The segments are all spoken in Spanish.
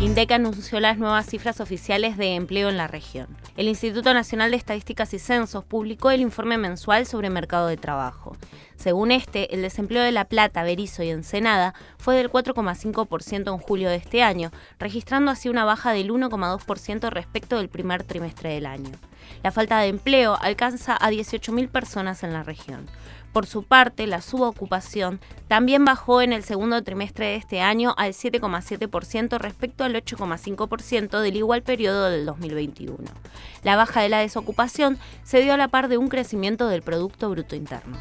INDEC anunció las nuevas cifras oficiales de empleo en la región. El Instituto Nacional de Estadísticas y Censos publicó el informe mensual sobre mercado de trabajo. Según este, el desempleo de La Plata, Berizo y Ensenada fue del 4,5% en julio de este año, registrando así una baja del 1,2% respecto del primer trimestre del año. La falta de empleo alcanza a 18.000 personas en la región. Por su parte, la subocupación también bajó en el segundo trimestre de este año al 7,7% respecto al 8,5% del igual periodo del 2021. La baja de la desocupación se dio a la par de un crecimiento del Producto Bruto Interno.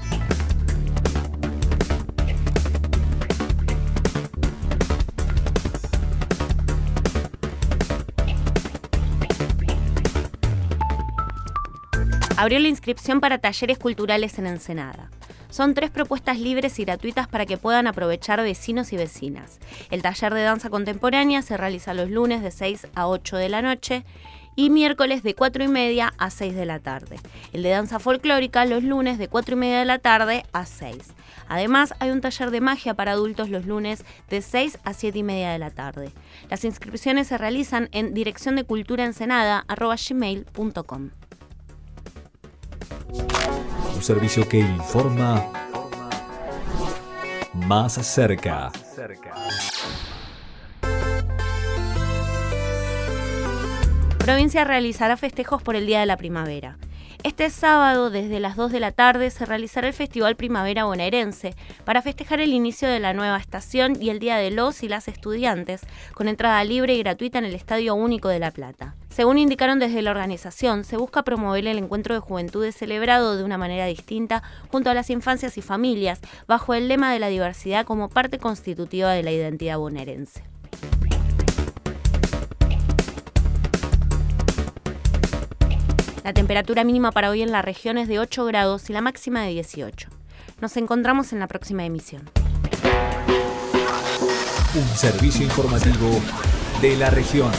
Abrió la inscripción para talleres culturales en Ensenada. Son tres propuestas libres y gratuitas para que puedan aprovechar vecinos y vecinas. El taller de danza contemporánea se realiza los lunes de 6 a 8 de la noche y miércoles de 4 y media a 6 de la tarde. El de danza folclórica los lunes de 4 y media de la tarde a 6. Además, hay un taller de magia para adultos los lunes de 6 a 7 y media de la tarde. Las inscripciones se realizan en dirección un servicio que informa más cerca. Provincia realizará festejos por el Día de la Primavera. Este sábado, desde las 2 de la tarde, se realizará el Festival Primavera Bonaerense para festejar el inicio de la nueva estación y el Día de los y las estudiantes, con entrada libre y gratuita en el Estadio Único de La Plata. Según indicaron desde la organización, se busca promover el encuentro de juventudes celebrado de una manera distinta junto a las infancias y familias, bajo el lema de la diversidad como parte constitutiva de la identidad bonaerense. La temperatura mínima para hoy en la región es de 8 grados y la máxima de 18. Nos encontramos en la próxima emisión. Un servicio informativo de la región.